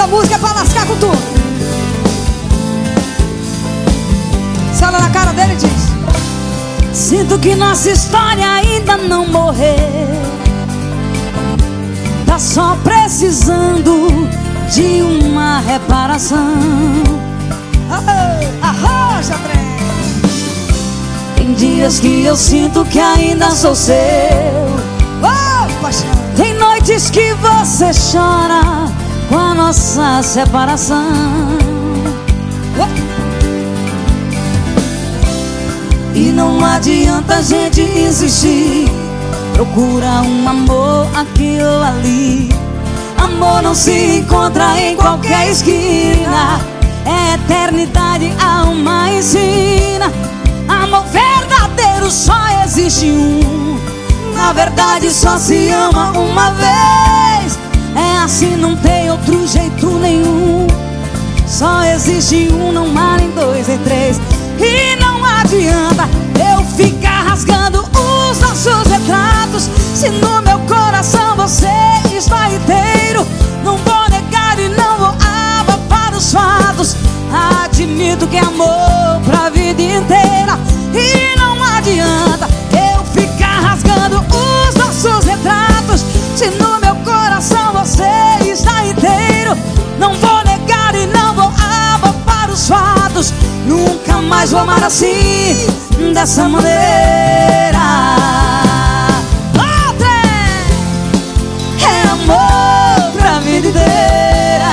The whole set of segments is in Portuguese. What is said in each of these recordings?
Essa música é pra lascar com tudo. Você olha na cara dele e diz: Sinto que nossa história ainda não morreu. Tá só precisando de uma reparação. Ah, ah arroja. Tem dias que eu sinto que ainda sou seu. Oh, Tem noites que você chora com a nossa separação. E não adianta a gente insistir. Procura um amor aqui ou ali. Amor não se encontra em qualquer esquina. É eternidade, alma ensina. Amor verdadeiro só existe um. Na verdade, só se ama uma vez. É assim, não tem outro jeito nenhum. Só existe um, não há nem dois, nem três. E não adianta eu ficar rasgando os nossos retratos. Se no não vou negar e não vou abafar os fatos. Nunca mais vou amar assim, dessa maneira. Outra é amor pra vida inteira.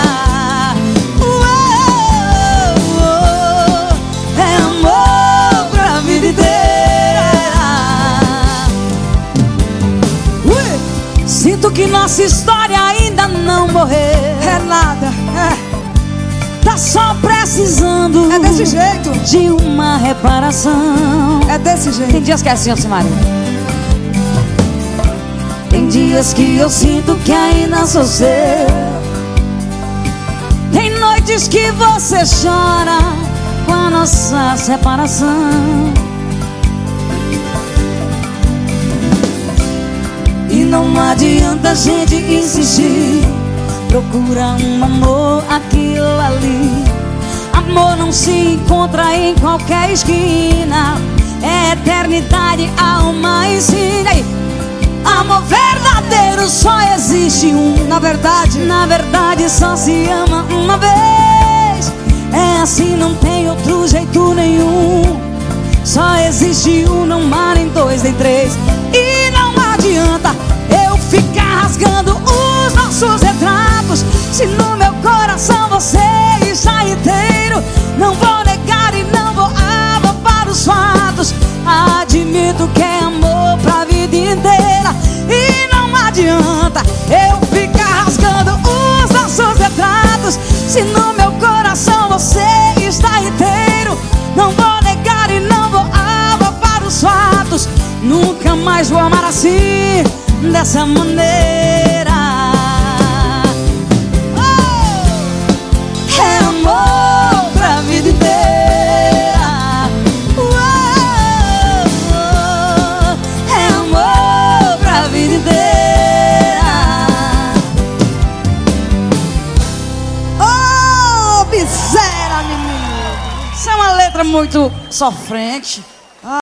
É amor pra vida inteira. Ui, Sinto que nossa história ainda não morreu. É. Tá só precisando é desse jeito. de uma reparação. É desse Tem jeito. dias que é assim, Maria. Tem dias que eu sinto que ainda sou seu. Tem noites que você chora com a nossa separação. E não adianta a gente insistir. Procura um amor aqui ou ali. Amor não se encontra em qualquer esquina. É eternidade, alma ensina. Aí. Amor verdadeiro só existe um. Na verdade, Na verdade, só se ama uma vez. É assim, não tem outro jeito nenhum. Só existe um, não há nem dois, nem três. E Se no meu coração você está inteiro, não vou negar e não vou abafar os fatos. Nunca mais vou amar assim, dessa maneira. Letra muito sofrente.